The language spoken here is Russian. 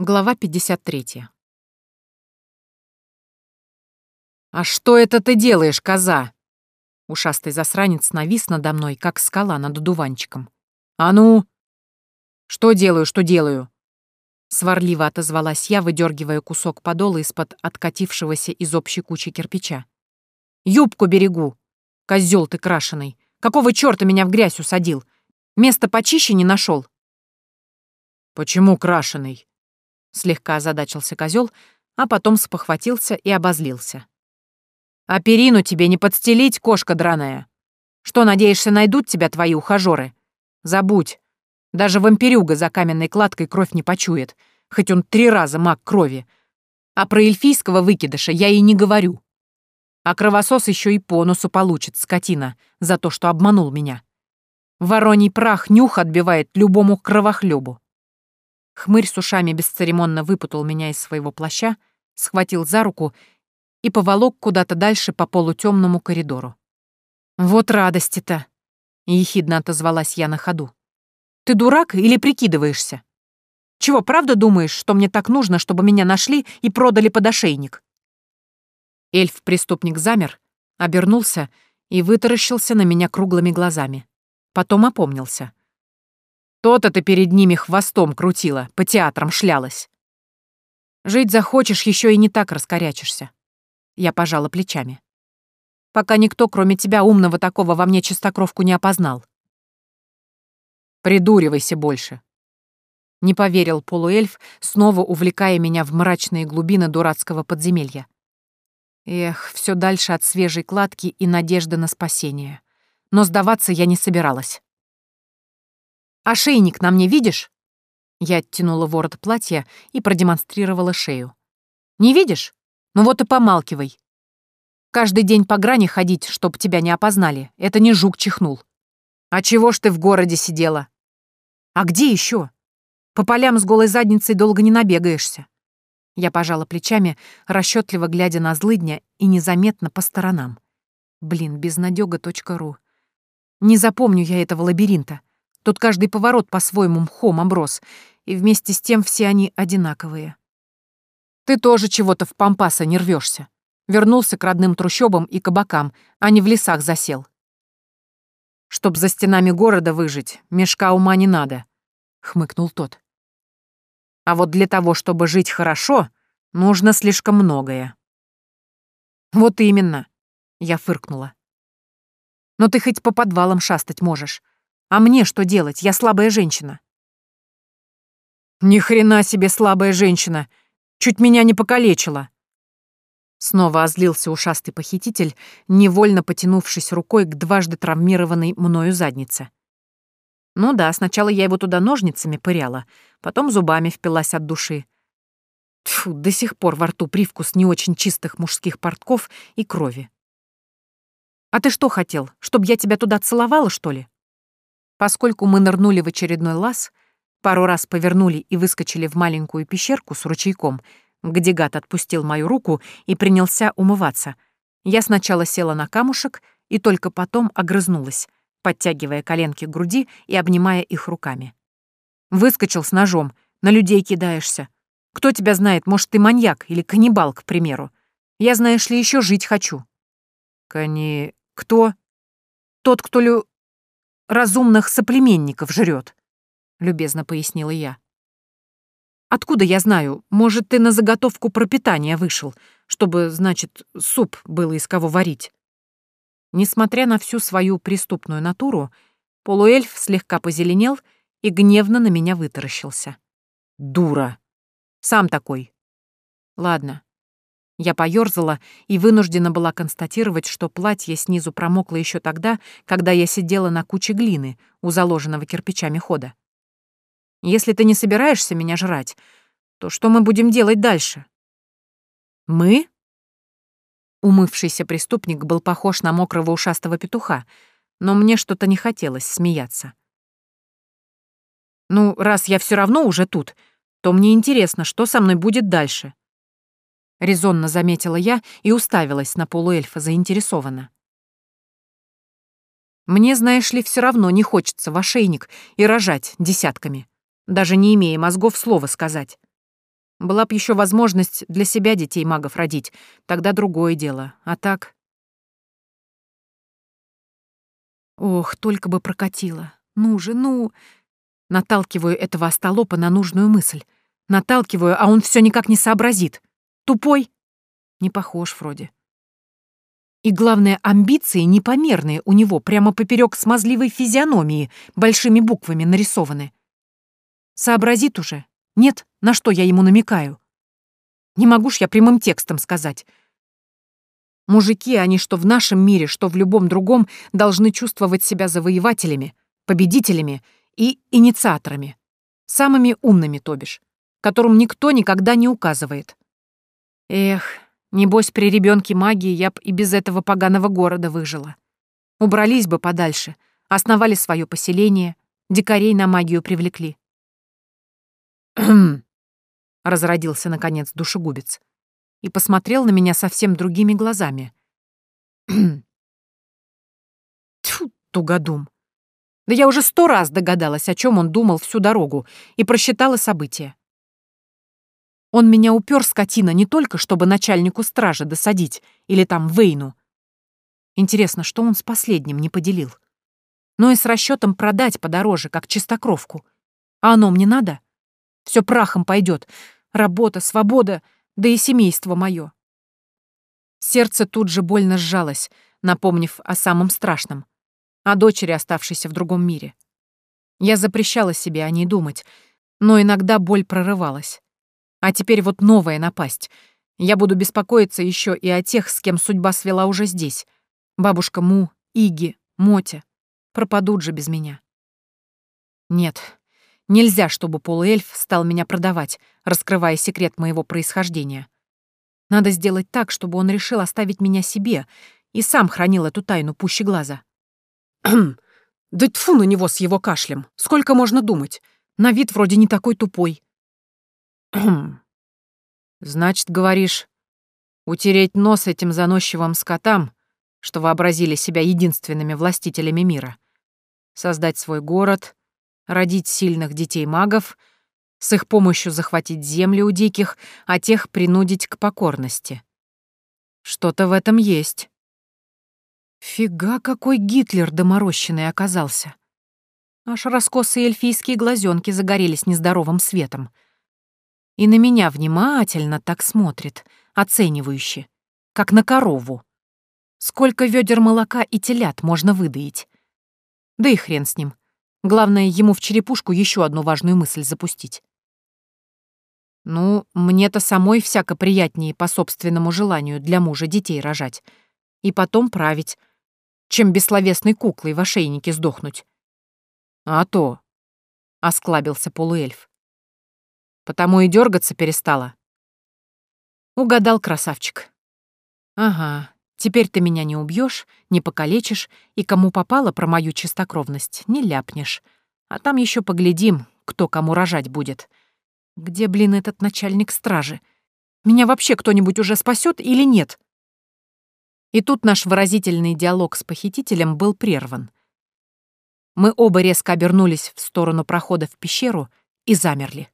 Глава 53. «А что это ты делаешь, коза?» Ушастый засранец навис надо мной, как скала над дуванчиком. «А ну!» «Что делаю, что делаю?» Сварливо отозвалась я, выдергивая кусок подола из-под откатившегося из общей кучи кирпича. «Юбку берегу! Козёл ты крашеный! Какого чёрта меня в грязь усадил? Место почище не нашел. «Почему крашеный?» Слегка озадачился козел, а потом спохватился и обозлился. «А перину тебе не подстелить, кошка драная? Что, надеешься, найдут тебя твои ухажеры? Забудь. Даже вампирюга за каменной кладкой кровь не почует, хоть он три раза маг крови. А про эльфийского выкидыша я и не говорю. А кровосос еще и по носу получит, скотина, за то, что обманул меня. Вороний прах нюх отбивает любому кровохлебу. Хмырь с ушами бесцеремонно выпутал меня из своего плаща, схватил за руку и поволок куда-то дальше по полутемному коридору. «Вот радости-то!» — ехидно отозвалась я на ходу. «Ты дурак или прикидываешься? Чего, правда думаешь, что мне так нужно, чтобы меня нашли и продали под ошейник?» Эльф-преступник замер, обернулся и вытаращился на меня круглыми глазами. Потом опомнился. То-то ты перед ними хвостом крутила, по театрам шлялась. Жить захочешь, еще и не так раскорячишься. Я пожала плечами. Пока никто, кроме тебя, умного такого во мне чистокровку не опознал. Придуривайся больше. Не поверил полуэльф, снова увлекая меня в мрачные глубины дурацкого подземелья. Эх, все дальше от свежей кладки и надежды на спасение. Но сдаваться я не собиралась. Ошейник на мне видишь?» Я оттянула ворот платья и продемонстрировала шею. «Не видишь? Ну вот и помалкивай. Каждый день по грани ходить, чтоб тебя не опознали, это не жук чихнул. А чего ж ты в городе сидела? А где еще? По полям с голой задницей долго не набегаешься. Я пожала плечами, расчетливо глядя на злыдня и незаметно по сторонам. Блин, безнадега.ру. Не запомню я этого лабиринта. Тут каждый поворот по-своему мхом оброс, и вместе с тем все они одинаковые. Ты тоже чего-то в пампаса не рвешься. Вернулся к родным трущобам и кабакам, а не в лесах засел. Чтоб за стенами города выжить, мешка ума не надо, — хмыкнул тот. А вот для того, чтобы жить хорошо, нужно слишком многое. Вот именно, — я фыркнула. Но ты хоть по подвалам шастать можешь, а мне что делать? Я слабая женщина. Ни хрена себе слабая женщина. Чуть меня не покалечила. Снова озлился ушастый похититель, невольно потянувшись рукой к дважды травмированной мною заднице. Ну да, сначала я его туда ножницами пыряла, потом зубами впилась от души. Тьфу, до сих пор во рту привкус не очень чистых мужских портков и крови. «А ты что хотел, чтобы я тебя туда целовала, что ли?» Поскольку мы нырнули в очередной лаз, пару раз повернули и выскочили в маленькую пещерку с ручейком, где гад отпустил мою руку и принялся умываться, я сначала села на камушек и только потом огрызнулась, подтягивая коленки к груди и обнимая их руками. Выскочил с ножом, на людей кидаешься. Кто тебя знает, может, ты маньяк или каннибал, к примеру. Я, знаешь ли, еще жить хочу. Кани... Кто? Тот, кто лю разумных соплеменников жрет», — любезно пояснила я. «Откуда я знаю? Может, ты на заготовку пропитания вышел, чтобы, значит, суп было из кого варить?» Несмотря на всю свою преступную натуру, полуэльф слегка позеленел и гневно на меня вытаращился. «Дура! Сам такой!» «Ладно, я поёрзала и вынуждена была констатировать, что платье снизу промокло еще тогда, когда я сидела на куче глины у заложенного кирпичами хода. «Если ты не собираешься меня жрать, то что мы будем делать дальше?» «Мы?» Умывшийся преступник был похож на мокрого ушастого петуха, но мне что-то не хотелось смеяться. «Ну, раз я все равно уже тут, то мне интересно, что со мной будет дальше», — резонно заметила я и уставилась на полуэльфа заинтересованно. «Мне, знаешь ли, все равно не хочется в ошейник и рожать десятками, даже не имея мозгов слова сказать. Была б еще возможность для себя детей магов родить, тогда другое дело. А так... Ох, только бы прокатило. Ну же, ну... Наталкиваю этого остолопа на нужную мысль. Наталкиваю, а он все никак не сообразит. Тупой? Не похож вроде. И главное, амбиции непомерные у него, прямо поперек смазливой физиономии, большими буквами нарисованы. Сообразит уже? Нет, на что я ему намекаю? Не могу ж я прямым текстом сказать. Мужики, они что в нашем мире, что в любом другом, должны чувствовать себя завоевателями, победителями и инициаторами. Самыми умными, то бишь, которым никто никогда не указывает. Эх, небось, при ребенке магии я б и без этого поганого города выжила. Убрались бы подальше, основали свое поселение, дикарей на магию привлекли. разродился, наконец, душегубец и посмотрел на меня совсем другими глазами. Тьфу, тугодум. Да я уже сто раз догадалась, о чем он думал всю дорогу, и просчитала события. Он меня упер, скотина, не только чтобы начальнику стражи досадить или там Вейну. Интересно, что он с последним не поделил? Но и с расчетом продать подороже, как чистокровку. А оно мне надо? Все прахом пойдет. Работа, свобода — да и семейство мое. Сердце тут же больно сжалось, напомнив о самом страшном, о дочери, оставшейся в другом мире. Я запрещала себе о ней думать, но иногда боль прорывалась. А теперь вот новая напасть. Я буду беспокоиться еще и о тех, с кем судьба свела уже здесь. Бабушка Му, Иги, Мотя. Пропадут же без меня. Нет, Нельзя, чтобы полуэльф стал меня продавать, раскрывая секрет моего происхождения. Надо сделать так, чтобы он решил оставить меня себе и сам хранил эту тайну пуще глаза. да тьфу на него с его кашлем. Сколько можно думать? На вид вроде не такой тупой. Значит, говоришь, утереть нос этим заносчивым скотам, что вообразили себя единственными властителями мира, создать свой город, родить сильных детей-магов, с их помощью захватить земли у диких, а тех принудить к покорности. Что-то в этом есть. Фига, какой Гитлер доморощенный оказался. Аж раскосые эльфийские глазенки загорелись нездоровым светом. И на меня внимательно так смотрит, оценивающе, как на корову. Сколько ведер молока и телят можно выдаить? Да и хрен с ним. Главное, ему в черепушку еще одну важную мысль запустить. Ну, мне-то самой всяко приятнее по собственному желанию для мужа детей рожать. И потом править, чем бессловесной куклой в ошейнике сдохнуть. А то, — осклабился полуэльф. Потому и дергаться перестала. Угадал красавчик. Ага, Теперь ты меня не убьешь, не покалечишь, и кому попало про мою чистокровность, не ляпнешь. А там еще поглядим, кто кому рожать будет. Где, блин, этот начальник стражи? Меня вообще кто-нибудь уже спасет или нет? И тут наш выразительный диалог с похитителем был прерван. Мы оба резко обернулись в сторону прохода в пещеру и замерли.